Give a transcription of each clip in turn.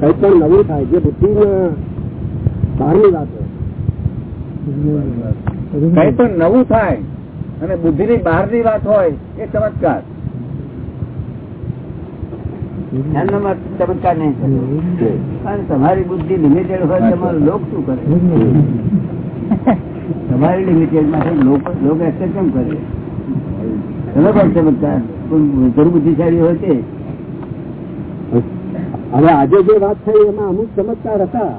કઈ પણ નવું થાય જે બુદ્ધિ બહારની વાત કઈ પણ નવું થાય અને બુદ્ધિ ની બહારની વાત હોય એ ચમત્કાર. ચમત્કાર નહીં કારણ તમારી બુદ્ધિ લિમિટેડ હોય તમારું લોક શું કરે? તમારી લિમિટેડમાંથી લોક લોક એક્સેપ્ટ કેમ કરે. ચલો પણ ચમત્કાર ઘણું બુદ્ધિશાળી હોય તે હવે આજે જે વાત થઈ એમાં અમુક ચમત્કાર હતા.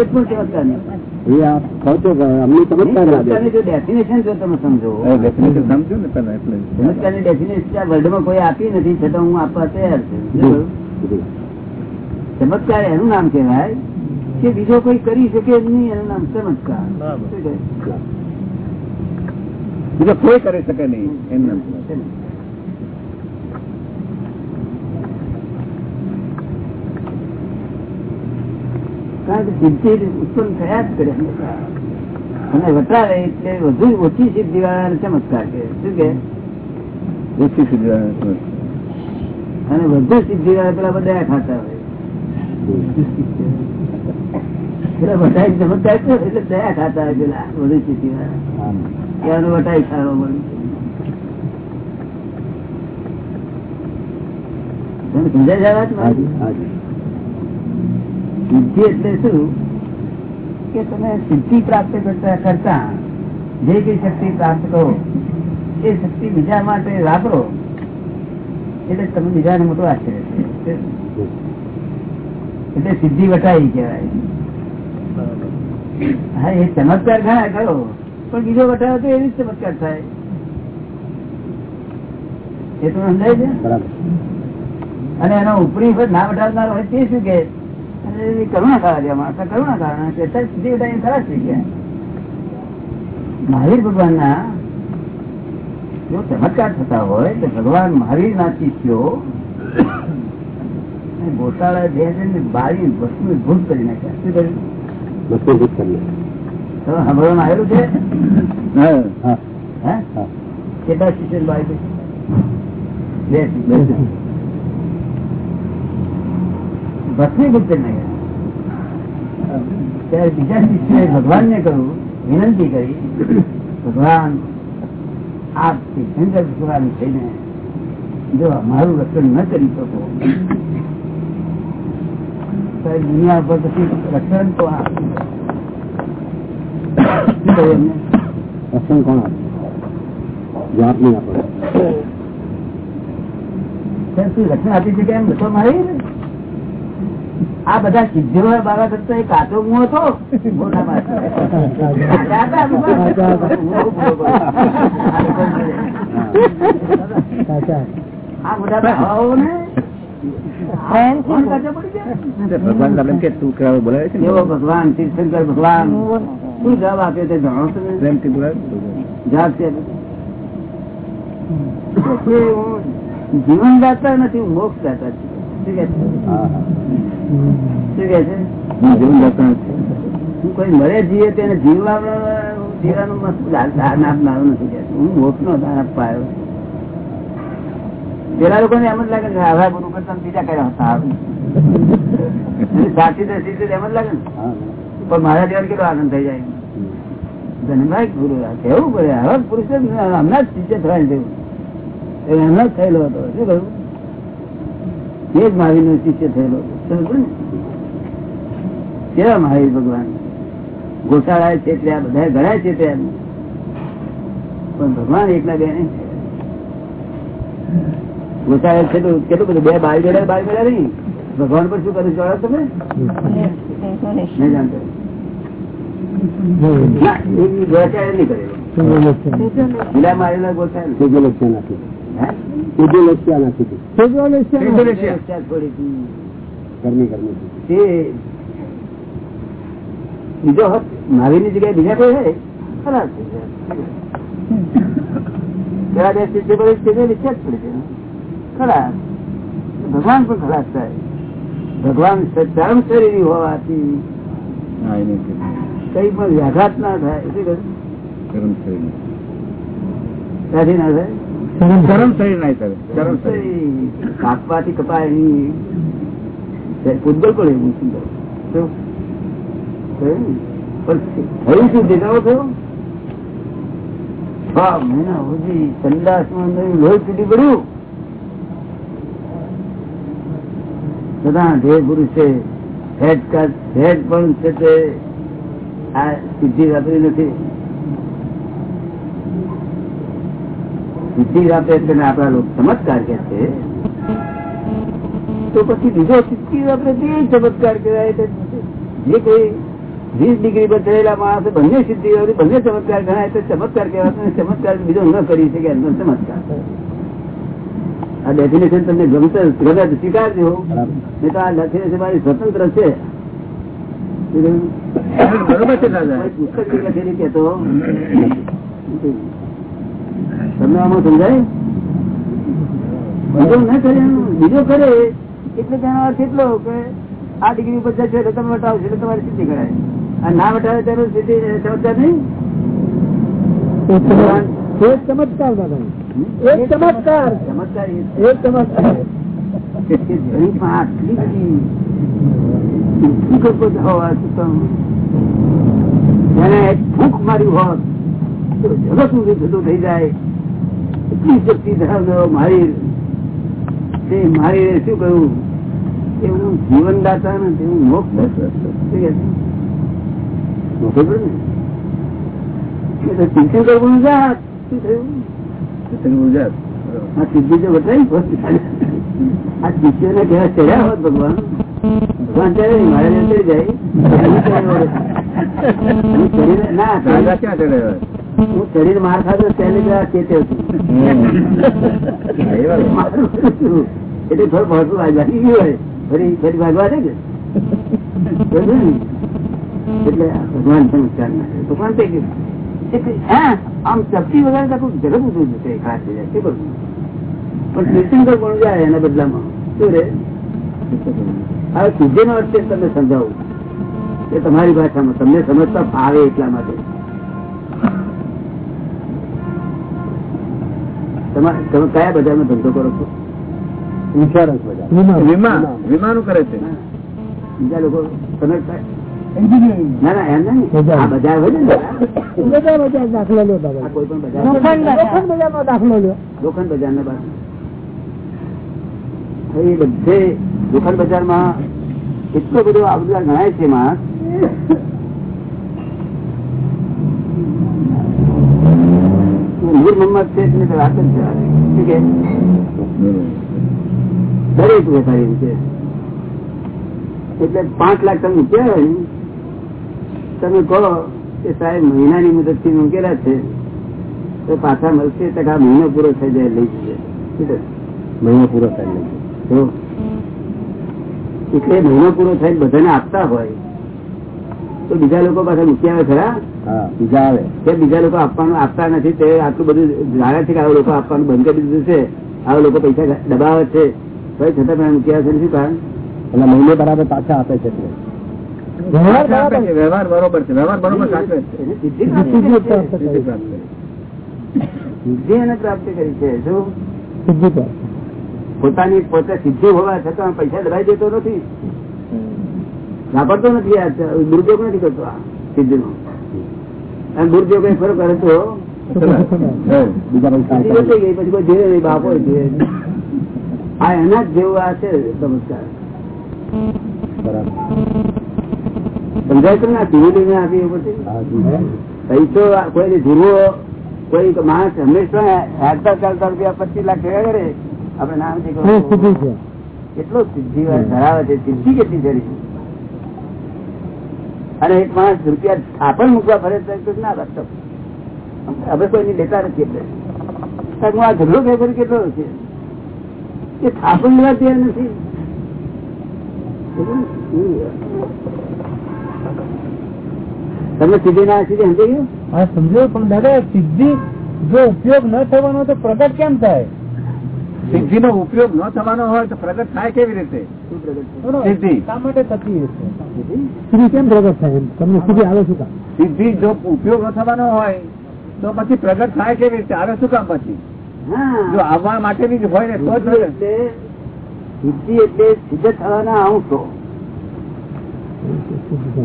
એક પણ ચમત્કાર એનું નામ કેવાય કે બીજો કોઈ કરી શકે જ નહીં એનું નામ ચમત્કાર. બીજો કોઈ કરી શકે નહીં એમ નામ કારણ કે સિદ્ધિ ઉત્પન્ન થયા જ કરે. અને વટાવે એટલે વધુ ઓછી સિદ્ધિ વાળા ચમત્કાર કે શું કે? ઓછી સુધી અને વધુ સિદ્ધિ વાળા પેલા બધા ખાતા હોય. પેલા વટાઈ ચમત્કાર એટલે દયા ખાતા હોય પેલા વધુ સિદ્ધિ વાળા ત્યાંનું વટાઈ ખાવા મળે. સમજાય આ વાત મારી? હાજી હાજી સિદ્ધિ એટલે શું? કે તમે સિદ્ધિ પ્રાપ્ત કરતા કરતા જે કઈ શક્તિ પ્રાપ્ત કરો એ શક્તિ બીજા માટે વાપરો. એટલે તમે બીજાને મોટું આશ્ચર્ય છે. એટલે સિદ્ધિ વટાવી કહેવાય. હા એ ચમત્કાર ઘણા કરો પણ બીજો વટાવો તો એવી જ ચમત્કાર થાય. એ તો સમજાય છે? અને એનો ઉપરી પર ના વટાવનાર હોય તે શું કે અને કરુણા કાઢ્યા માણસ કરુણા કારણ કે બધા ખરાબ થઈ ગયા. મહાવીર ભગવાન ના જો ચમત્કાર થતા હોય તો ભગવાન મહાવીર ના શિષ્યો ગોટાળા છે ને બારી વસ્તુ ભૂલ કરી નાખ્યા. શું કર્યું? વસ્તુ ભૂત કરીએ તમે સાંભળવામાં આવેલું છે? કેટલા શિષ્ય બારી બે. ભસ્મીભૂત કરી નાખ્યા ત્યારે બીજા શિષ્ય ભગવાન ને કહ્યું વિનંતી કરી ભગવાન આપ તીર્થંકર ભગવાન થઈને જો અમારું રક્ષણ ન કરી શકો દુનિયા પર પછી રક્ષણ તો રક્ષણ કોણ આપ્યું જવાબ નહીં આપો. ત્યારે શું રક્ષણ આપી શકે એમ? તો મારી આ બધા સિદ્ધિઓ બાબા કરતો એ કાચો હું હતો બધા. ભગવાન તમને કે તું કેવા બોલાવે છે ને? એવો ભગવાન તીર્થંકર ભગવાન શું જવાબ આપ્યો તે જાણો તમે પ્રેમથી બોલાવે છે. જવાબ છે કે હું નથી મોક્ષ દાતા છું કોઈ મરે જીવે તેને જીવવા જીવવાનું દાન આપનારો નથી હું મોક્ષ નો દાન આપવા પેલા લોકોને એમ જ લાગે કે આવા ગુરુ કરતા બીજા કયા હતા સાચી દ્રષ્ટિ એમ જ લાગે ને. પણ મારા જીવન કેટલો આનંદ થઈ જાય. ધનભાઈ ગુરુ કેવું પડે આવા પુરુષ હમણાં જ શિષ્ય થવાની જેવું એ જ થયેલો હતો. શું કહ્યું? એ જ મહાવીર નો શિષ્ય થયેલો કેવા મહાવીર ભગવાન? ગોશાળા છે ત્યાં બધા ઘણા છે ત્યાં પણ ભગવાન એકલા બે ગોશાળા છે તો કેટલું બધું બે બાઈ મેળ્યા બાઈ મેળ્યા નહીં? ભગવાન પર શું કર્યું? જોડા તમે? નહીં જાણતો. ગોશાળા નહીં કરેલો ગોશાળા. મારેલા છોડી હતી. ગરમી ગરમી. તે બીજો હક મહાવીરની જગ્યાએ બીજા કોઈ હોય? ખરાબ. ખરાબ ભગવાન પણ ખરાબ થાય. ભગવાન ચરમ શરીર હોવાથી હા, એને કીધું. કઈ પણ વ્યાઘાત ના થાય. શરીર. ના થાય? ચરમ શરીર. નહીં કરે ચરમ શરીર. કાપવાથી કપાય નહીં. પૂતગલ પડે એવું સુંદર શું? થયું ને? પણ થયું શું દેખાવો થયો? છ મહિના સુધી સંદાસમાં અંદર લોહી તૂટી પડ્યું. બધા જે પુરુષે હેડ હેડ પણ છે તે આ સિદ્ધિ વાપરી નથી. સિદ્ધિ આપે છે ને આપણા લોકો ચમત્કાર કે છે તો પછી બીજો સિદ્ધિ આપણે તે ચમત્કાર કહેવાય? છે. જે કોઈ વીસ ડિગ્રી પર થયેલા માણસે બંને સિદ્ધિ બંને ચમત્કાર ગણાય તો ચમત્કાર કહેવાય. ચમત્કાર બીજો ન કરી શકે એમનો ચમત્કાર. આ ડેફિનેશન તમને ગમશે ગમે સ્વીકારજો. નહીં તો આ ડેફિનેશન મારી સ્વતંત્ર છે. બરોબર છે દાદા. પુસ્તકની લખેલી કહેતો તમને આમાં સમજાય? બીજો ના કરે બીજો કરે. એટલે તેનો અર્થ એટલો કે આ ડિગ્રી ઉપર જશો એટલે તમે વટાવશો એટલે તમારી સિદ્ધિ કરાય. અને ના વટાવે તેનું સિદ્ધિ ચમત્કાર નહીં? ચમત્કાર. એક ચમત્કાર ચમત્કાર. એક ચમત્કાર. કે તે જરીમાં આટલી બધી હોવા છતાં. એને ફૂંક મારી હોત જગત થતું થઈ જાય. શક્તિ ધરાવનારો મારી તે મારી શું કહ્યું? કે હું જીવનદાતા નથી હું મોક્ષ ને? એ કરવું જાત શું થયું? ચિત્તની આ સિદ્ધિ જો બતાવી આ શિષ્યો ને કહેવા ચડ્યા હોત ભગવાન. ભગવાન ચડે મારે ચડી જાય. ના ક્યાં ચડ્યા હું ચડીને માર ચેતે એ શું? એટલે થોડું ભરતું આ ગયું હોય. ફરી ફરી ભાગવા દે ને? એટલે ભગવાન ના ભગવાન થઈ ગયું આમ ચપટી વગર તો જગત ઉઠું જશે ખાસ જાય પણ તીર્થંકર પણ જાય એના બદલામાં? શું રે? હવે સિદ્ધિ નો અર્થ છે તમને સમજાવું. કે તમારી ભાષામાં. તમને સમજતા ફાવે એટલા માટે. તમે કયા બજારમાં ધંધો કરો છો? ઇન્સ્યોરન્સ બધા વિમા વિમાનું. કરે છે. બીજા લોકો તમે ના ના એમ નહીં. બજાર. આ બજાર હોય ને? બધા બજાર દાખલો આ કોઈ પણ બજાર. લોખંડ બજારનો દાખલો લોખંડ બજાર ના બાજુ એ બધે લોખંડ બજારમાં એટલો બધો આ ગણાય છે માણસ. નૂર છે એટલે વાત જ જવા દે. ઠીક છે? દરેક વેપારી રીતે. એટલે પાંચ લાખ તમે મૂક્યા હોય? તમે કહો કે સાહેબ મહિનાની મદદથી મૂકેલા છે તો પાછા મળશે ટકા મહિનો પૂરો થઈ જાય લઈ જઈએ મહિનો પૂરો થાય એટલે મહિનો પૂરો થાય બધાને આપતા હોય તો બીજા લોકો મૂકી આવે ખરા? બીજા આવે. તે બીજા લોકો આપવાનું આપતા નથી તે આટલું બધું જાણે છે કે આવા લોકો આપવાનું બંધ કરી દીધું છે. આવા લોકો પૈસા દબાવે છે. ભાઈ છતાં પણ મૂક્યા છે શું કારણ? એટલે મહિને બરાબર પાછા આપે છે વ્યવહાર આપે છે, વ્યવહાર બરોબર છે વ્યવહાર બરોબર એને સિદ્ધિ પ્રાપ્ત કરી. છે. એને પ્રાપ્ત કરી શું? સિદ્ધિ પોતાની પોતે સિદ્ધિ હોવા છતાં પૈસા દબાઈ દેતો નથી. વાપરતો નથી આ દુરુપયોગ નથી કરતો આ સિદ્ધિ નો અને ખરો કરે તો? પછી બાપો. આ એના જ જેવું આ છે ચમત્કાર સમજાય ધીરે ધીરે આપી પછી પૈસો કોઈ ધીરવો કોઈ માણસ હંમેશા હેરતા ચાલતા રૂપિયા પચીસ લાખ ભેગા કરે આપડે નામ છે એ સિદ્ધિ છે. કેટલો સિદ્ધિ ધરાવે છે. સિદ્ધિ કેટલી જરી અને એક માણસ રૂપિયા થાપણ મૂકવા ફરે તો ના કરતો હવે કોઈની લેતા નથી એટલે. હું આ ઝઘડો ભેગો કેટલો છે? એ થાપણ લેવા તૈયાર નથી. તમે સીધી ના સીધી સમજી ગયું? હા સમજો પણ દાદા સિદ્ધિ જો ઉપયોગ ન થવાનો તો પ્રગટ કેમ થાય? સિદ્ધિ નો ઉપયોગ ન થવાનો હોય તો પ્રગટ થાય કેવી રીતે? સિદ્ધિ કેમ પ્રગટ થાય તમને સિદ્ધિ આવે શું કામ? સિદ્ધિ જો ઉપયોગ ન થવાનો હોય તો પછી પ્રગટ થાય કેવી રીતે? આવે શું કામ પછી? જો આવવા માટેની જ હોય ને તો જ સિદ્ધિ એટલે સિદ્ધ થવાના અંશો.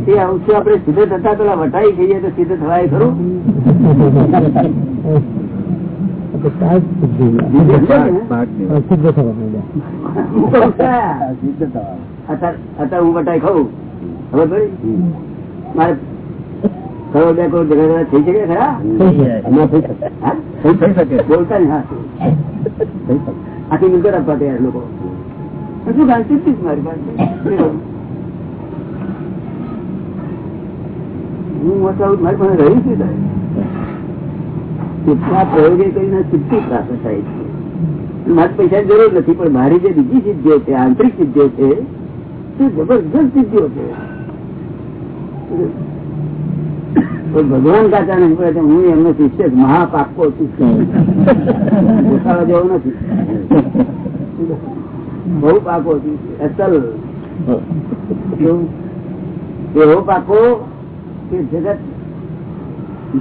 એ અંશો આપણે સિદ્ધ થતા પેલા વટાઈ જઈએ તો સિદ્ધ થવાય ખરું? બોલતા ને હા આખી મિલકત આપવા તૈયાર લોકો શું ગાય મારી પાસે હું મારી પાસે રહી છું સાહેબ. પ્રયોગે કરીને સિદ્ધિ પ્રાપ્ત થાય છે. મારે પૈસાની જરૂર નથી પણ મારી જે બીજી સિદ્ધિઓ છે આંતરિક સિદ્ધિઓ છે તે જબરજસ્ત સિદ્ધિઓ છે. ભગવાન કાચા નહીં પડે હું એમનો શિષ્ય મહાપાકો શિષ્ય દેખાવા જેવો નથી. બહુ પાકો અસલ. એવો. પાકો કે જગત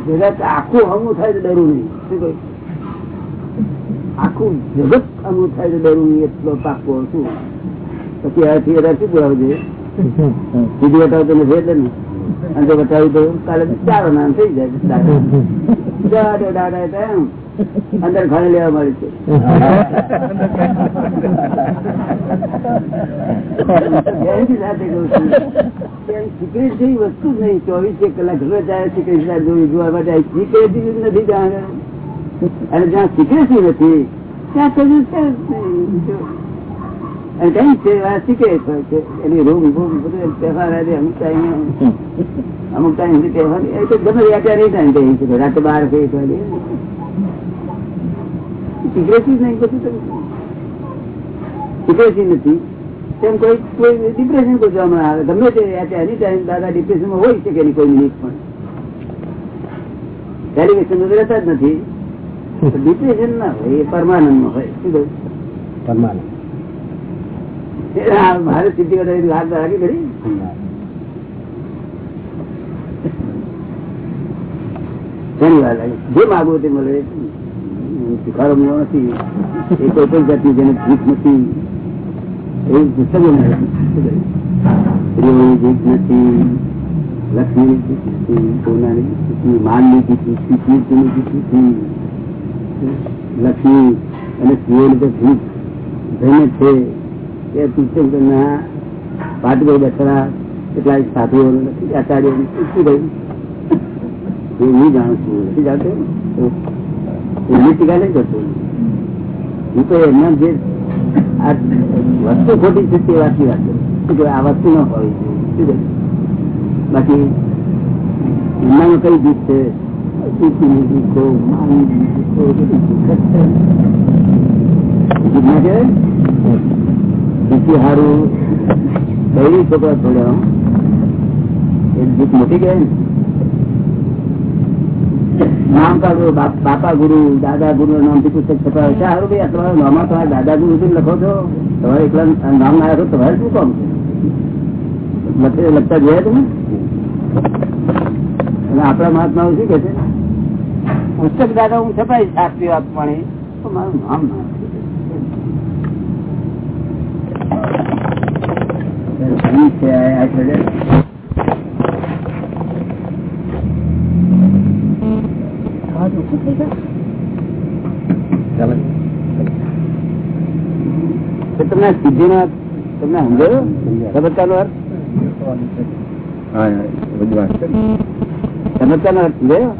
જગત આખું હમું થાય તો ડરું નહીં. શું કહ્યું? આખું જગત હમું થાય તો ડરું નહીં એટલો પાકો શું પછી આથી વધારે શું બોલાવજે? સીધી બતાવું તો નથી એટલે ને. અને જો બતાવ્યું તો કાલે ચારો નામ થઈ જાય. દાદા દાદા એમ. અંદર ઘરે લેવા મળે છે. નથી ત્યાં કઈ છે એની રૂમ રૂમ, બધું તહેવાર આજે અમુક ટાઈમે. અમુક ટાઈમ તહેવાર. રાતે બાર કઈ નહીં બધું તો નથી. તેમ કોઈ કોઈ ડિપ્રેશન પૂછવામાં આવે. ગમે તે એની ટાઈમ દાદા ડિપ્રેશનમાં હોય શકે નહીં કોઈ મિનિટ પણ. એલિવેશન તો રહેતા જ નથી. ડિપ્રેશન ના હોય એ પરમાનંદમાં હોય. શું કહ્યું? પરમાનંદ. મારે સિદ્ધિ વાત લાગી કરી ઘણી વાર લાગી. જે માગવું તે મળે. શીખાડો મળ્યો નથી. એ કોઈ પણ જાતની જેને ભીખ નથી. એવું પુસ્તકો સ્ત્રીઓની ભીખ નથી, લક્ષ્મીની ભીખ નથી, સોનાની ભીખ નથી, માનની ભીખ નથી, કીર્તિની ભીખ નથી. લક્ષ્મી અને સ્ત્રીઓની તો ભીખ ધન્ય છે. એ તીર્થંકરના પાટગર બેઠેલા કેટલાક સાધુઓ નથી, આચાર્યો શું કહ્યું? એ હું જાણું છું. નથી જાણતો? એમની ટીકા નહીં કરતો હું તો એમના જે આ વસ્તુ ખોટી છે તે વાતની વાત કરું શું કહે આ વસ્તુ ન હોવી જોઈએ શું કહે બાકી એમનામાં કઈ જીત છે ચીકીની જીતો માની જીતો બધી જીત જ છે જીત ના કહેવાય ચીકી હારું બહેરી છોકરા છોડ્યા એ જીત મોટી કહેવાય ને નામ કાઢો બાપા ગુરુ દાદા ગુરુ નામથી પુસ્તક છપાવે છે. સારું ભાઈ તમારા નામમાં તમારા દાદા ગુરુ થી લખો છો. તમારે એકલા નામ ના રાખો તમારે શું કામ? છે લખતા જોયા તમે? અને આપણા મહાત્મા શું કે છે? પુસ્તક દાદા, હું છપાઈ શાસ્ત્રી વાત પણ. મારું નામ ના છે, આ છે ચાલો. તો તમને સિદ્ધિ નો તમને સમજાયું? ચમત્કાર નો અર્થ છે નો સમજાયો.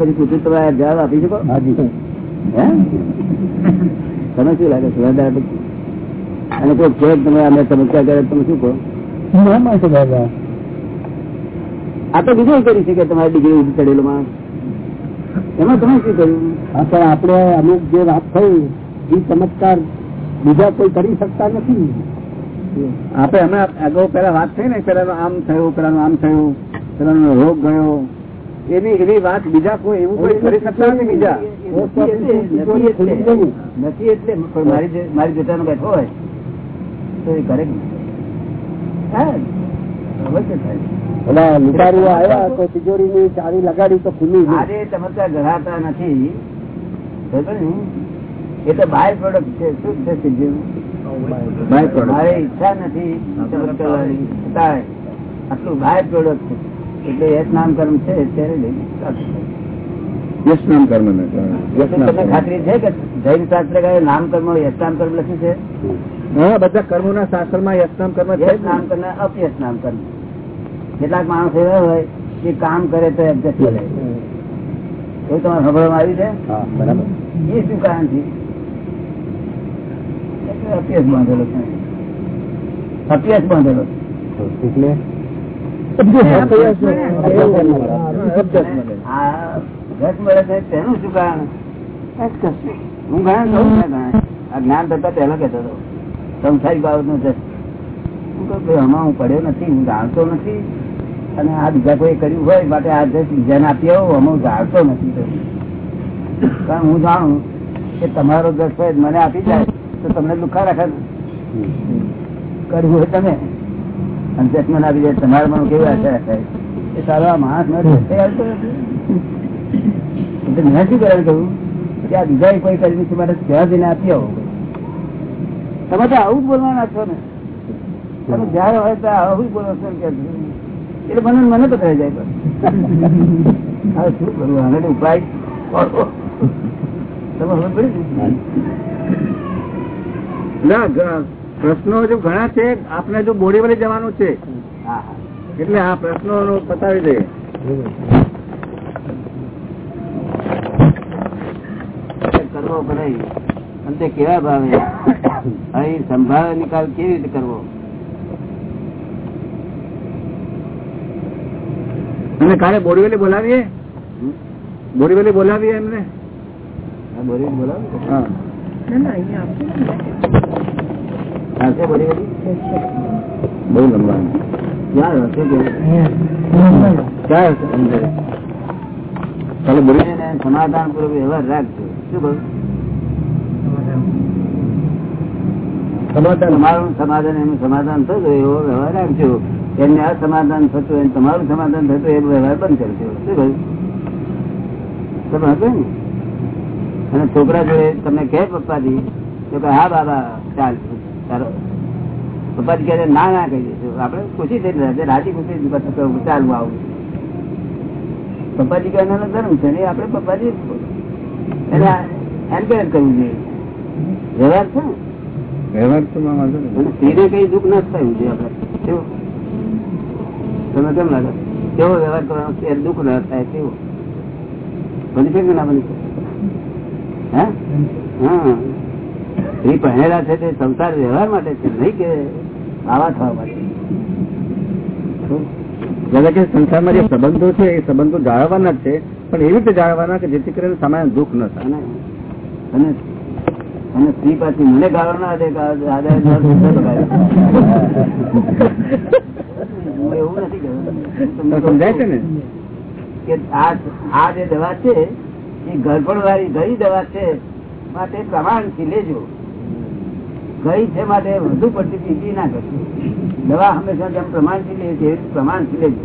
પછી પૂછ્યું તમે જવાબ આપી શકો? તમે શું લાગે છે વર્ષ પછી? અને કોઈ કે તમે અમે સમસ્યા કરે તમે શું કહો? છે આ તો બીજું કરી શકે તમારી ડિગ્રી ઊભી ચડેલો માણસ. એમાં તમે શું કહ્યું? હા પણ આપણે અમુક જે વાત થઈ એ ચમત્કાર બીજા કોઈ કરી શકતા નથી. આપણે અમે અગાઉ પેલા વાત થઈ ને પેલા આમ થયું પેલા આમ થયું પેલા રોગ ગયો. એની એવી વાત બીજા કોઈ એવું કોઈ કરી શકતા નથી બીજા. નથી એટલે- મારી જે- મારી જોતાનો બેઠો હોય તો એ કરે? હા, અવશ્ય થાય. ઓલા લૂંટારુઓ આવ્યા તો તિજોરીની ચાવી લગાડી તો ખુલ્લી આજે ચમત્કાર ગણાતા નથી. એ તો બાય પ્રોડક્ટ છે. શું છે સિદ્ધિ By product. મારે ઈચ્છા નથી. ચમત્કાર આટલું બાય પ્રોડક્ટ છે. એટલે એક નામ કર્મ છે. ત્યારે યશ નામ કર્મ ને યશ નામ તમને ખાતરી છે કે જૈન શાસ્ત્ર નામ કર્મ યશ નામ કર્મ લખ્યું છે? હા બધા કર્મોના શાસ્ત્રમાં યશ નામ કર્મ છે યશ નામ કર્મ અપયશ નામ કર્મ કેટલાક માણસ એવા હોય કે કામ કરે તો એડજસ્ટ કરે એવું તમારે ખબર આવી છે? એ શું કારણ છે? એટલે? બાંધેલો છે. બાંધેલો. એટલે તેનું શું કારણ? હું ઘણા જ્ઞાન થતા પહેલા કેતો હતો. સંસારિક બાબતનું છે હું કહું હમણાં હું પડ્યો નથી. હું જાણતો નથી. અને આ બીજા કોઈ કર્યું હોય માટે આ જશ બીજાને આપી આવું આમાં જાણતો નથી કારણ હું જાણું કે તમારો દસ હોય મને આપી જાય તો તમને દુખા રાખે કરવું હોય તમે. અને ચશ્મા આપી જાય તમારે મને કેવી આશા રાખાય એ સારો આ માણસ નથી. મેં શું કરેલું કહ્યું કે આ બીજા કોઈ કર્યું છે મારે ત્યાં જઈને આપી આવો. તમે તો આવું બોલવાના છો ને. તમે જયારે હોય તો આવું બોલો છો કે એટલે મને મને તો થઈ જાય હવે શું કરવું આને ઉપાય ના પ્રશ્નો જો ઘણા છે. આપને જો બોરીવલી જવાનું છે. એટલે આ પ્રશ્નો પતાવી દઈએ. કરવો પડે. અને તે કેવા ભાવે? અહીં સંભાળ નિકાલ કેવી રીતે કરવો? અને કાલે બોરીવલી બોલાવીએ? બોરીવલી બોલાવીએ એમને? બહુ લંબા. બોરી એને સમાધાન પૂર્વક વ્યવહાર રાખજો. શું કહ્યું સમાધાન. તમારું સમાધાન એનું સમાધાન થયું એવો વ્યવહાર રાખજો. એમને આ સમાધાન થતું હોય તમારું સમાધાન થતું એ વ્યવહાર બંધ કરજો શું કહ્યું? તમે હતું ને? અને છોકરા જોડે તમને કહે પપ્પાજી તો કે હા બાબા ચાલ. ચાલો. પપ્પાજી કહે ના ના કહી દઈશું આપણે ખુશી થઈ રહ્યા રાજી ખુશી ચાલવું આવું. પપ્પાજી કહે એનો ધર્મ છે. ને આપણે પપ્પાજી એને એન્કરેજ કરવું જોઈએ વ્યવહાર છે ને? વ્યવહાર તો. સ્ત્રીને કઈ દુઃખ ન થયું છે આપણે તમે કેમ લાગે કેવો વ્યવહાર કરવાનો છે દુઃખ ના થાય કેવું બની શકે ના બની શકે હા પહેરેલા છે તે સંસાર વ્યવહાર માટે છે નહીં કે આવા થવા માટે દાદા કે સંસારમાં જે સંબંધો છે એ સંબંધો જાળવવાના જ છે પણ એવી રીતે જાળવવાના કે જેથી કરીને સામાન્ય દુઃખ ન થાય અને અને સ્ત્રી પાછી મને ગાળો ના દે એવું નથી કહેતો. હું તમને તો સમજાય છે ને? કે આ આ જે દવા છે એ ગરફડ વાળી ગઈ દવા છે માટે પ્રમાણથી લેજો. ગઈ છે માટે વધુ પડતી પીતી ના કરશો દવા હંમેશા જેમ પ્રમાણથી લે છે પ્રમાણથી લેજો.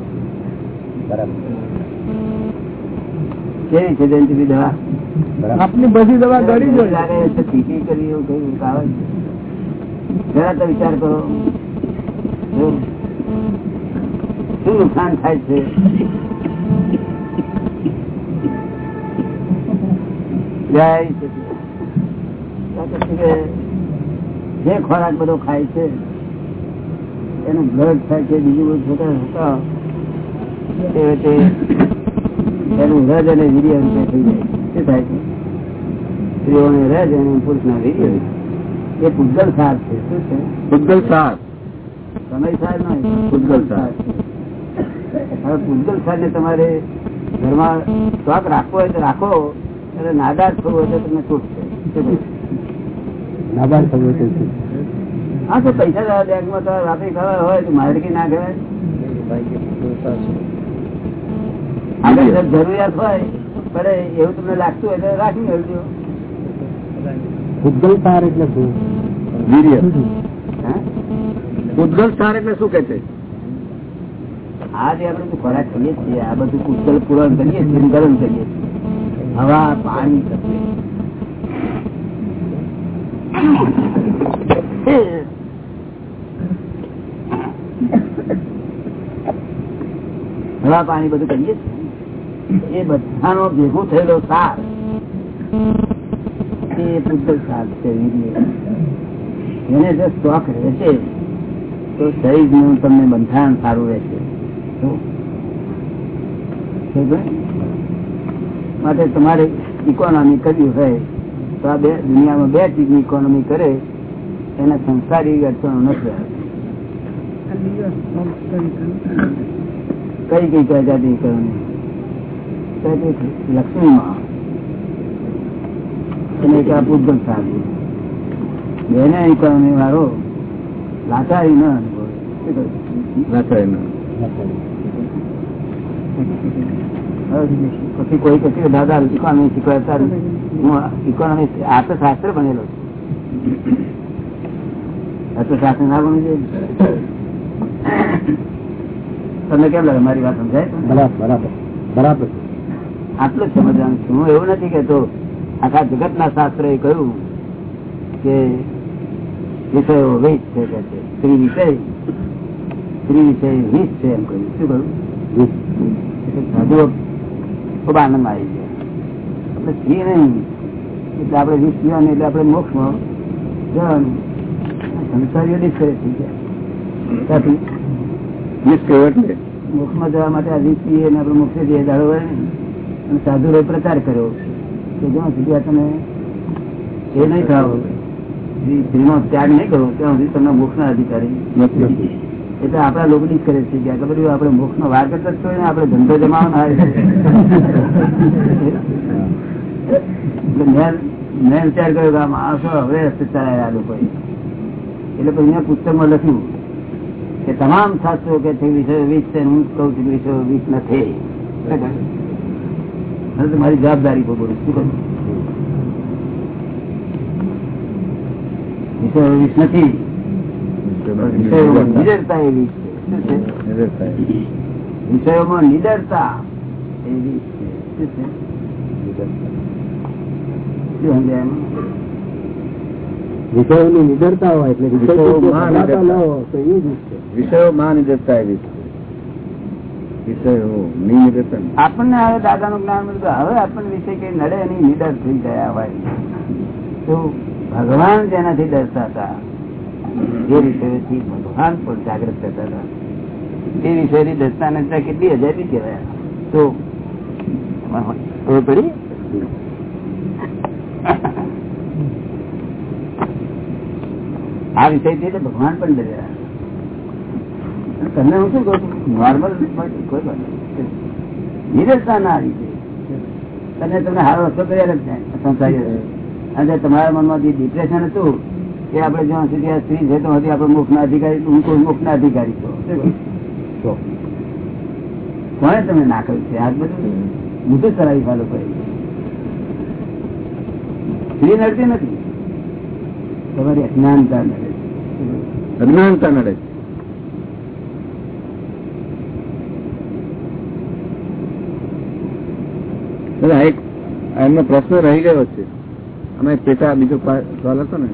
કેવી છે જયંતિભાઈ દવા? આપની બધી દવા ગળી જો લાગે છે પીટી કરી એવું કઈ છે. જરા તો વિચાર કરો. શું નુકસાન થાય છે? જે ખોરાક બધો ખાય છે એનું બ્લડ થાય છે બીજું બધું થતા એનું રજ અને વીર્ય થઈ જાય શું થાય છે? સ્ત્રીઓને રજ અને પુરુષના વીર્ય એ પૂજલ સાર છે. શું છે? પૂજલ સાર. સમય સાર નહીં પૂજલ સાર. હવે પૂગલ સાથે તમારે ઘરમાં શોખ રાખવો હોય તો રાખો અને નાદાર થવું હોય તો તમને છૂટશે નાદાર થવું છે. હા તો પૈસા બેંકમાં તો રાત્રે ખબર હોય તો માહિતી ના કહેવાય જરૂરિયાત હોય પડે એવું તમને લાગતું હોય તો રાખી મેળજો ઉદ્ગલ સાર એટલે શું? પૂતગલ સાર એટલે શું કે છે? આ જે આપણે ખોરાક કરીએ છીએ, આ બધું પુષ્કળ પૂરણ કરીએ છીએ કરીએ હવા, પાણી હવા, પાણી બધું કરીએ એ બધાનો ભેગો થયેલો સાર એ પુષ્કળ સાર છે. એને જો સ્ટોક રહેશે, તો શરીરનું તમને બંધારણ સારું રહેશે? માટે તમારે ઇકોનોમી કરવી હોય તો આ બે દુનિયામાં બે ચીજની ઇકોનોમી કરે, એના સંસારી અડચણો નથી કઈ કઈ પ્રજાતિ કરવાની લક્ષ્મીમાં. અને એક આ બેને ઇકોનોમી વાળો લાચારી ન અનુભવે? પછી કોઈ કહે દાદા ઇકોનોમી શીખવાડતા હું ઇકોનોમી અર્થશાસ્ત્ર ભણેલો અર્થશાસ્ત્ર ના ભણવું જોઈએ તમને કેમ લાગે મારી વાત સમજાય? બરાબર બરાબર બરાબર. આટલું જ સમજવાનું છું. હું એવું નથી કેતો આખા જગત ના શાસ્ત્ર એ કહ્યું કે વિષયો વીસ છે કે સ્ત્રી વિષય સ્ત્રી વિષય વીસ છે એમ કહ્યું. શું કહ્યું? સાધુઓ ખૂબ આનંદ આવી ગયો આપણે છીએ નહીં એટલે આપણે વીસ પીવાની એટલે આપણે મોક્ષમાં સંસારીઓ ડિસ્કરેજ થઈ જવા માટે આ વીસ પીએ ને આપણે મોક્ષે જઈએ દાડો ને અને સાધુઓએ પ્રચાર કર્યો કે જ્યાં સુધી તમે એ નહીં થાવ સ્ત્રીનો ત્યાગ નહીં કરો ત્યાં સુધી તમને મોક્ષના અધિકારી નથી એટલે આપણા લોકો જ કરે છે કે આગળ બધું આપણે નો વાર કરતા હોય ને, આપણે ધંધો જમાવાનો આવે મેં વિચાર કર્યો કે આ માણસો હવે રસ્તે ચલાવ્યા લોકો. એટલે પછી મેં પુસ્તકમાં લખ્યું કે તમામ શાસ્ત્રો કે છે, વિષયો વીસ છે, હું કઉ છું વિષયો વીસ નથી. તો મારી જવાબદારી બોલું શું કરું વિષયો વીસ નથી. નિડરતા એવી છે. વિષયોમાં નિડરતા એવી? વિષયોની નિડરતા હોય એટલે વિષય વિષયોમાં નિડરતા. હોય તો એ જ છે વિષયો. માં નિડરતા એવી છે. વિષયો ની આપણને હવે દાદા નું જ્ઞાન મળ્યું હવે આપણને વિશે કઈ નડે એની નિડર થઈ ગયા હોય. તો ભગવાન જેનાથી ડરતા હતા. એ વિષયોથી ભગવાન પણ જાગ્રત થતા હતા. એ વિષયની દસતા નડતા કેટલી અજાયબી કહેવાય. તો પડી? આ વિષયથી એટલે ભગવાન પણ ડર્યા તમને હું શું કહું છું? નોર્મલ કોઈ વાત. નિરસતા ના આવી છે તને તમને સારો રસ્તો કર્યા જ સંસારી અને તમારા મનમાં જે ડિપ્રેશન હતું કે આપણે જ્યાં સુધી આ સ્ત્રી છે તો હજી આપણે મુખના અધિકારી હું કોઈ મુખના અધિકારી છો કોણે તમે ના કર્યું છે? આ બધું મોટું કરાવી ફાલો કરી સ્ત્રી નડતી નથી. તમારી અજ્ઞાનતા નડે. અજ્ઞાનતા નડે છે. એક એમનો પ્રશ્ન રહી ગયો છે. અમે પેટા બીજો સવાલ હતો ને.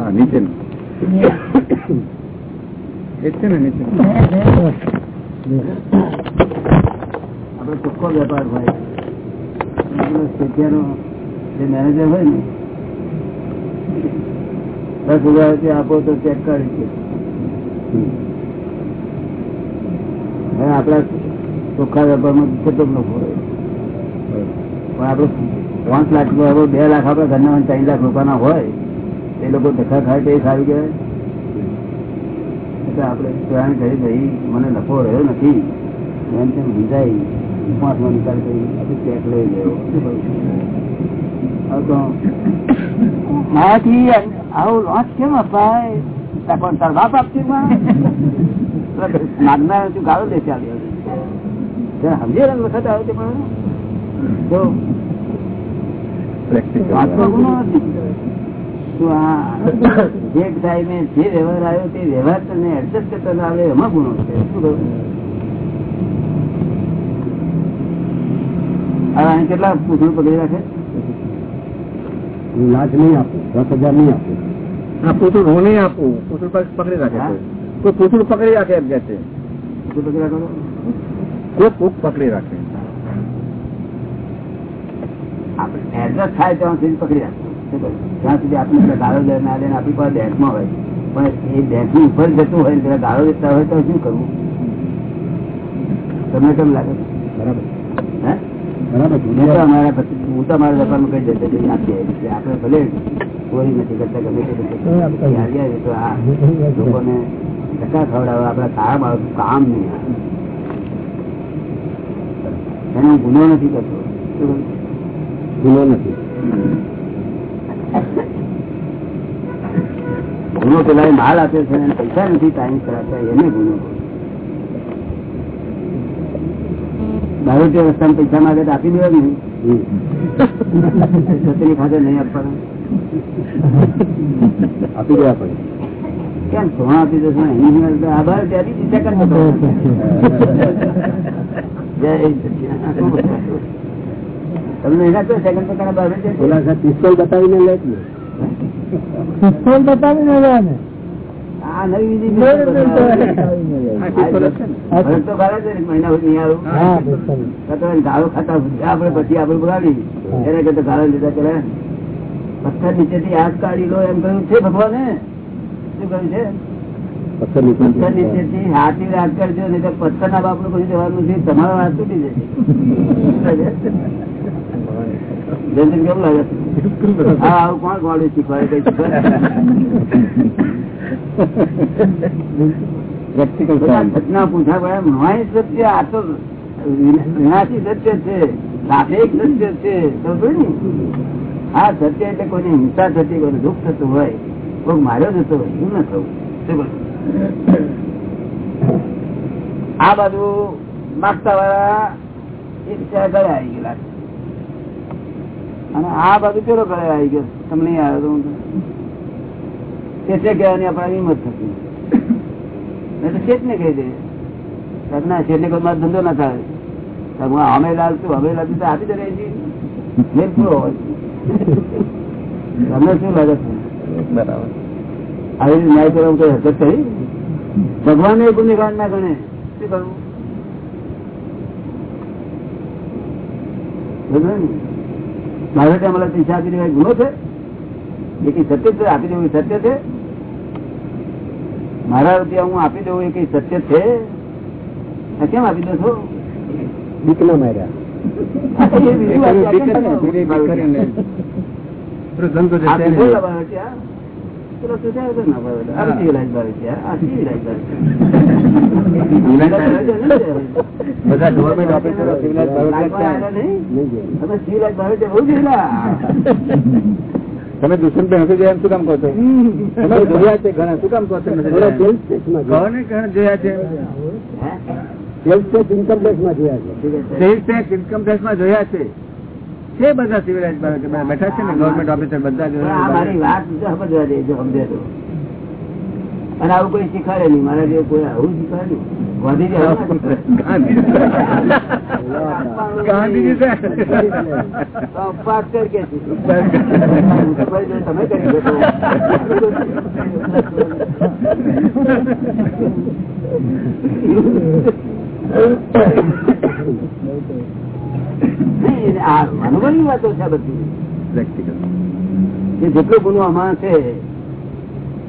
હા નીચેનો. છે ને નીચે. આપણે ચોખ્ખો વેપાર હોય. જે મેનેજર હોય ને દસ હજાર રૂપિયા આપો તો ચેક કરી હવે આપડા ચોખ્ખા વેપારમાં કેટલો નફો હોય. પણ આપડે પાંચ લાખ બે લાખ આપડે ઘરના ત્રણ લાખ લોકોના હોય. એ લોકો ધક્કા ખાય તો સારું કહેવાય એટલે આપણે કરી ભાઈ મને નફો રહ્યો નથી. એમ તેમ સમજાય પાંચ નિકાલ કરી ચેક લઈ ગયો. મારાથી આવું લોસ કેમ અપાય? પણ તાર બાપ આપશે માગનાર તું ગાળો દે ચાલી સમજે વખત પણ. જો જે ટાઈમે જે વ્યવહાર આવ્યો તે વ્યવહાર તને એડજસ્ટ કરતા ના આવે એમાં ગુનો છે. શું કહું? હવે કેટલા પૂછવું પકડી રાખે? લાજ નહીં આપું દસ હજાર નહીં આપું. હા પૂછું હું નહીં આપું પૂછું પક- પકડી રાખે? કોઈ. પૂછું પકડી રાખે એમ કે છે. પકડી રાખો કોઈ પૂછ પકડી રાખે. આપણે એડજસ્ટ થાય ત્યાં સુધી પકડી રાખો. જ્યાં સુધી આપણે ગાળો દે ના દે આપણી પાસે બેંકમાં હોય. પણ એ બેંકની ઉપર જતું હોય પેલા ગાળો દેતા હોય તો શું કરવું? તમને કેમ લાગે? બરાબર. હે? બરાબર હું તો અમારા પછી હું તો અમારા વેપારમાં કઈ જતો આપીએ આપણે ભલે ચોરી નથી કરતા ગમે તે રીતે. યાર યાર એ તો આ લોકોને ધક્કા ખવડાવવા આપણા કામ નહીં આવે. ગુનો નથી કરતો ગુનો નથી. ગુનો પેલા માલ આપ્યો છે પૈસા નથી ટાઈમ કરાતા, એને ગુનો કહું. દારૂટિયા રસ્તામાં પૈસા માંગે આપી દેવા નહીં. છત્રી ખાતે નહીં આપવાના. આપી દેવા પડે. કેમ? સોના આપી દેશો એની આભાર, ત્યાંથી જય સચિદાનંદ. તમને એના સેકન્ડ છે સાહેબ પિસ્તોલ બતાવીને લે જ પિસ્તોલ બતાવીને લે ને આ નવી વિધિ તો છે મહિના સુધી આવું. ગાળો ખાતા આપડે પછી આપણે બોલાવી એને કરતા ગાળો લીધા કરે. પથ્થર નીચેથી હાથ કાઢી લો એમ કહ્યું. છે ભગવાને? શું કહ્યું છે? પથ્થર નીચે હાથી હાથ કરજો નહીં પથ્થર ના બાપનું કશું જવાનું નથી. તમારો હાથ તૂટી જશે કેમ લાગે? છે? હા આવું કોણ ગોળું શીખવાડે કઈ શીખવાડે? ઘટના પૂછા પડે મહાય સત્ય આ તો વિનાશી સત્ય છે. સાપેક્ષ સત્ય છે. આ સત્ય એટલે કોઈને હિંસા થતી કોઈને દુઃખ થતું હોય કોઈ માર્યો જતો હોય એવું ન થવું? શું? આ બાજુ માગતા વાળા એ ઘરે આવી ગયેલા અને આ બાજુ પેલો ઘરે આવી ગયો તમને આવ્યો તો ચેચે કહેવાની આપણા હિંમત થતી નહીં તો શેઠ ને કહી દે ના શેઠ ને કોઈ મારો ધંધો ના થાય. હું અમે લાલ છું, અમે લાલ તો આપી દે રહી પૂરો હોય. શું લાગે બરાબર. આવી ન્યાય કરવા કોઈ હરકત થઈ? ભગવાન એ ગુનેગાર ના ગણે. શું કરવું? મારે ત્યાં મને શિક્ષા આપી દેવાય ગુનો છે. એ કઈ સત્ય છે આપી દેવું સત્ય છે. મારા રૂપિયા હું આપી દઉં એ કઈ સત્ય છે? કેમ આપી દો છો? બીક ના માર્યા પેલો. પેલો તો ના ભાવે. આ civilized ભાવે છે, આ civilized ભાવે બધા ગવર્મેન્ટ ઓફિસરો civilized ભાવે છે. લાગવા આવ્યા નહીં? નહીં જોયું. તમે civilized ભાવે છે, બહુ જોયેલા. તમે દુષ્યંતભાઈ હસી જાય શું કામ કહો છો તમે જોયા છે ઘણા શું કામ કહો છો ઘણા જોયા છે સેલ્સ ટેક્સ ઇન્કમ ટેક્સમાં જોયા છે. સેલ્સ ટેક્સ ઇન્કમ ટેક્સમાં જોયા છે છે બધા સિવિલાઇઝ બેઠા છે ને ગવર્મેન્ટ ઓફિસર બધા વાત જો સમજવા દે, જો સમજે અને આવું કોઈ શીખવાડે નહીં. મારા જેવું કોઈ આવું શીખવાડે નહીં. ગાંધીજી. તમે કરી આ અનુભવની વાતો છે બધી. પ્રેક્ટિકલ જેટલો ગુનો આમાં છે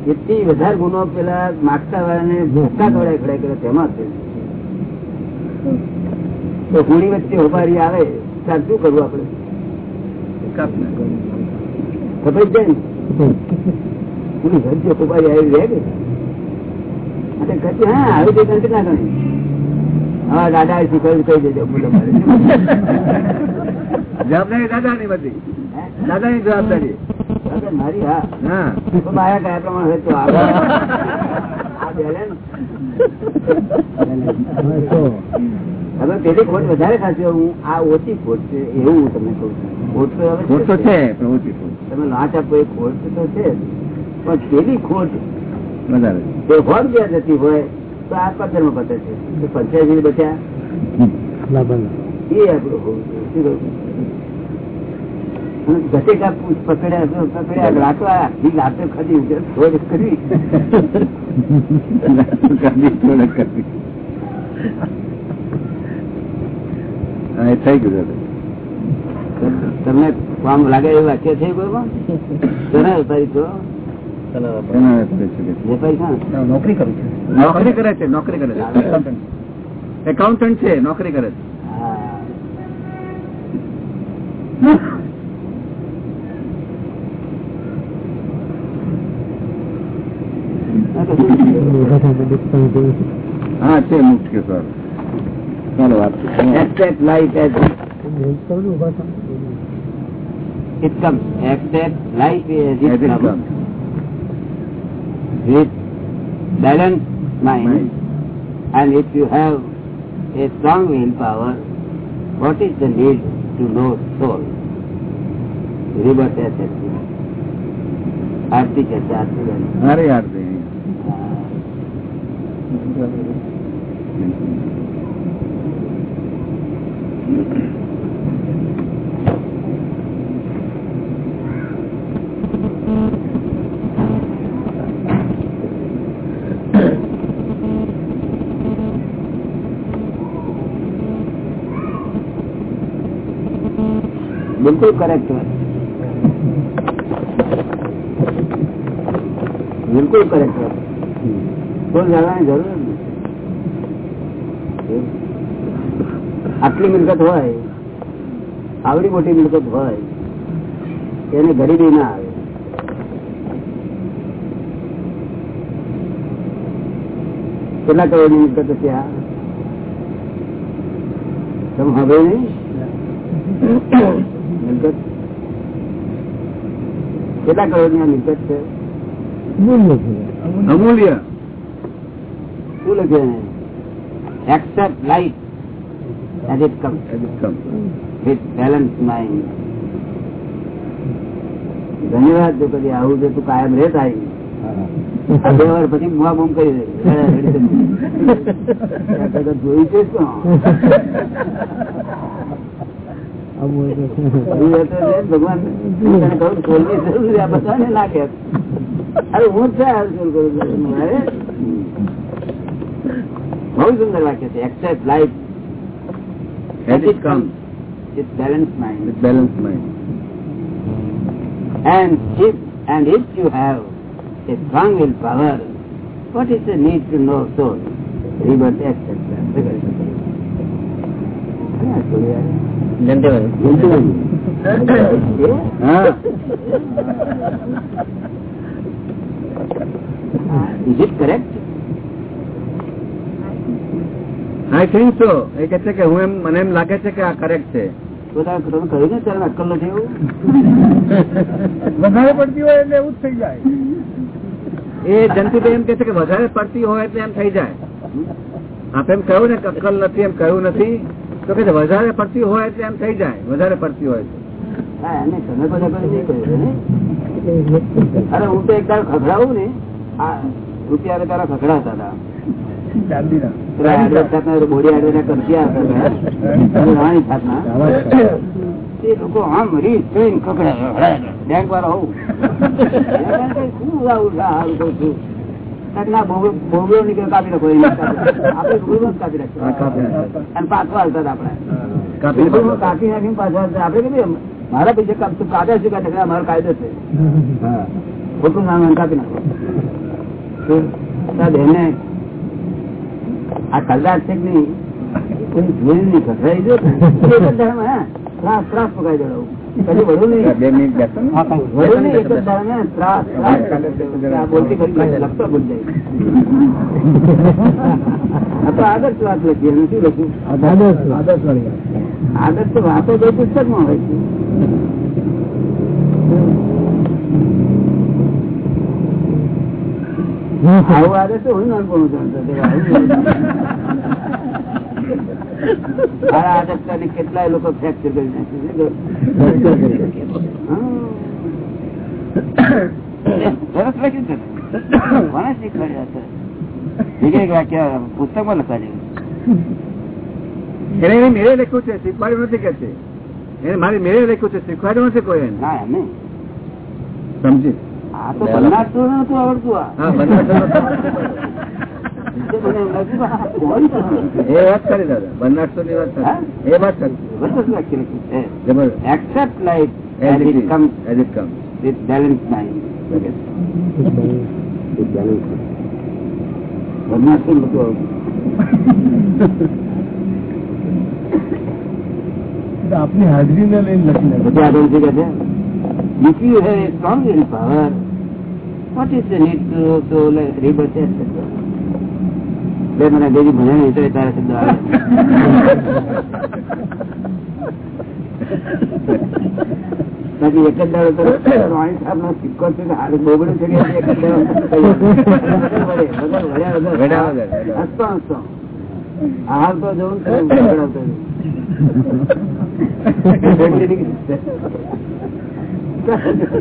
એટલી વધારે ગુનો પેલા માગતા વાળાને ભોગતા ખવડાય ખવડાય કરે તેમાં છે. તો હુણી વચ્ચે ઉભારી આવે ત્યારે શું કરવું આપડે ખબર છે ને? વચ્ચે આવી રહે કે? અને હા આવી તે કંઈ ના ગણી હા દાદા કહી દેજો બોલો મારે. જવાબદારી દાદાની બધી. જવાબદારી. દાદા, મારી હા. હા. કયા પ્રમાણે તો આગળ હવે પેલી ખોટ વધારે હું આ ઓછી ખોટ છે એવું હું તમને કહું છું. ખોટ તો હવે ખોટ તો છે. તમે લાંચ આપો એ ખોટ તો છે પણ પેલી ખોટ વધારે. તે હોર જ્યાં જતી હોય તો આ પંદરમાં પતે છે. પંચાયત જેવી બચ્યા એ આપણું હોવું જોઈએ. પકડ્યા પકડ્યા. રાખવા લાતો કરી. થઈ ગયું તમને કામ લાગે એવું વાક્ય છે કોઈ વેપારી તો? નોકરી કરું છું નોકરી કરે છે નોકરી કરે છે એકાઉન્ટન્ટ છે નોકરી કરે છે હા છે મુખ્ય સર ચાલો વાત it comes. Accept life as it As it comes. comes. with balanced mind and if you have a strong willpower, what is the need to know soul? Reverse assessment. Arti kasa arti gani? Hari arti. Thank you. બિલકુલ correct બિલકુલ correct કોઈ જવાની જરૂર. આટલી મિલકત હોય, આવડી મોટી મિલકત હોય, એને ગરીબી ના આવે. કેટલા કરોડ મિલકત આ? તમે હવે નહીં? મિલકત કેટલા કરોડની આ મિલકત છે? અમૂલ્ય શું લખ્યું accept life as it come. With balance mind ધન્યવાદ જો કદી આવું છે તું કાયમ રે થાય. બે વાર પછી મુવા બૂમ કરી દે જોઈ છે શું ભગવાન તને કહું સોલની જરૂર છે, આ બધાને ના કહે. અરે હું જ છે આ સોલ કરું છું. અરે, બહુ સુંદર વાક્ય છે accept life As it comes. It's balanced mind. With balanced mind. And if and if you have a strong will power, what is the need to know soul, rebirth, etc. હા, થોડી વાર. હા. Is it correct? I think so એ કે છે કે હું એમ મને એમ લાગે છે કે આ કરેક્ટ છે. તમે કહ્યું ને ત્યારે અક્કલ નથી એવું? વધારે પડતી હોય એટલે એવું જ થઈ જાય. એ જંતુભાઈ એમ કે છે કે વધારે પડતી હોય એટલે એમ થઈ જાય. આપ એમ કહ્યું ને અક્કલ નથી એમ કહ્યું નથી. તો કે વધારે પડતી હોય એટલે એમ થઈ જાય વધારે પડતી હોય અરે હું તો એક દાડો ખખડાવું ને. આ રૂપિયા તારા ખખડાતા હતા. બેંક વાળા હોઉં. શું આવું છું. ના બોબડો બોબડો કાપી નાખો આપડે. જ કાપી નાખીએ. હા, કાપી નાખો. અને પાછો હાલતા આપડે કાપી નાખીને પાછો આપડે કીધું મારા પૈસા કામ તું છે કાઢે મારો કાયદો છે ખોટું નામ કાપી નાખો શું? આ કલાક છે નહીં કોઈ જોઈ નહીં દાડામાં, હા, ત્રાસ ત્રાસ પકાઈ દેવડાવું. આદર્શ વાતો તો વાતો તો પુસ્તકમાં હોય છે. આવું આદર્શ હું નાનપણું જાણતો આ કેટલાય લોકો ફ્રેક્ચર કરી નાખ્યું વાક્ય પુસ્તકમાં લખવા જેવું મેળે લખ્યું છે. શીખવાડ્યું નથી કે છે મારી મેળે લખ્યું છે શીખવાડ્યું નથી કોઈ ના એમ સમજી આ તો. બનાવતું નતું આવડતું આ એ વાત કરી દાદા ની વાત એ વાત કરી જબરદસ્ત. આપની હાજરીને લઈને લખી આગળ છે? If you have a strong willpower, what is the need to, to like rebirth, etc.? બે મને અંગ્રેજી ભણ્યા નહીં તો તારા શબ્દ આવે બાકી એક જ દાડો તો રોહિત સાહેબ નો સિક્કો છે હાલ બોગડું છે એક જ દાડો. હસતો હસતો. હાલ તો જવું.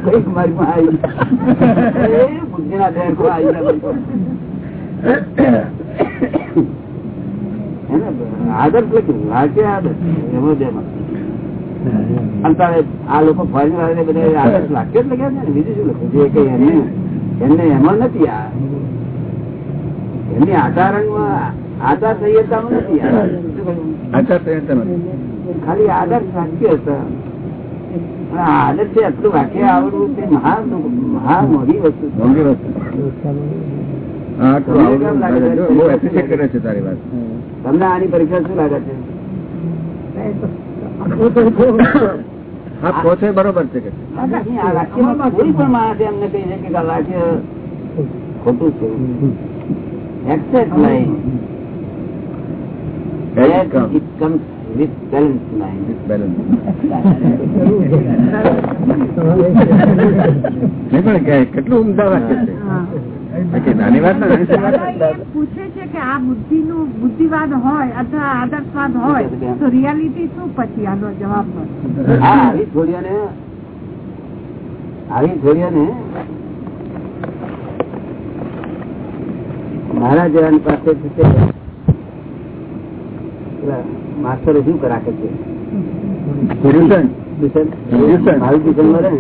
કોઈક મારી માં આવી બુદ્ધિ ના બેંકો આવી આદર્શ લખ્યું વાક્ય આદર્શ એમાં બેમાં અને આ લોકો ફોરેન વાળાને બધા આદર્શ વાક્ય જ લખ્યા છે ને બીજું શું લખ્યું? જે કઈ એમને એમને એમાં નથી આ. એમની સંહિતામાં નથી? આચાર સંહિતા ખાલી આદર્શ વાક્ય હતા પણ આ આદર્શ છે આટલું વાક્ય આવડવું તે મહા મહા મોટી. વસ્તુ હા કરે છે તારી વાત. તમને આની પરીક્ષા શું લાગે છે? હા પહોંચે બરોબર છે કે. નહીં, આ વાક્યમાં કોઈ પણ માણસ એમને કહી શકે કે આ ખોટું છે. Balance. નહીં પણ કેટલું ઉમદા વાક્ય છે. નાની વાત ના નાની વાત દાદા એમ પૂછે છે કે આ બુદ્ધિ નું બુદ્ધિવાદ હોય અથવા આદર્શવાદ હોય તો રિયાલિટી શું પછી આનો જવાબ આવી છોડીઓને આવી છોડીઓને મારા જવાન પાસે માસ્ટરો શું કરાકે છે. મારું ટ્યુશન મળે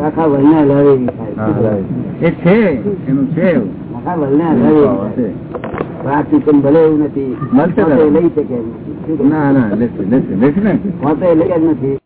આખા હલાવે થાય. એ છે એનું છે આખા પણ આ ટ્યુશન ભલે એવું નથી. લઈ શકે? ના ના લેશે લેશે લેશે ને. પોતે લઈ જ નથી.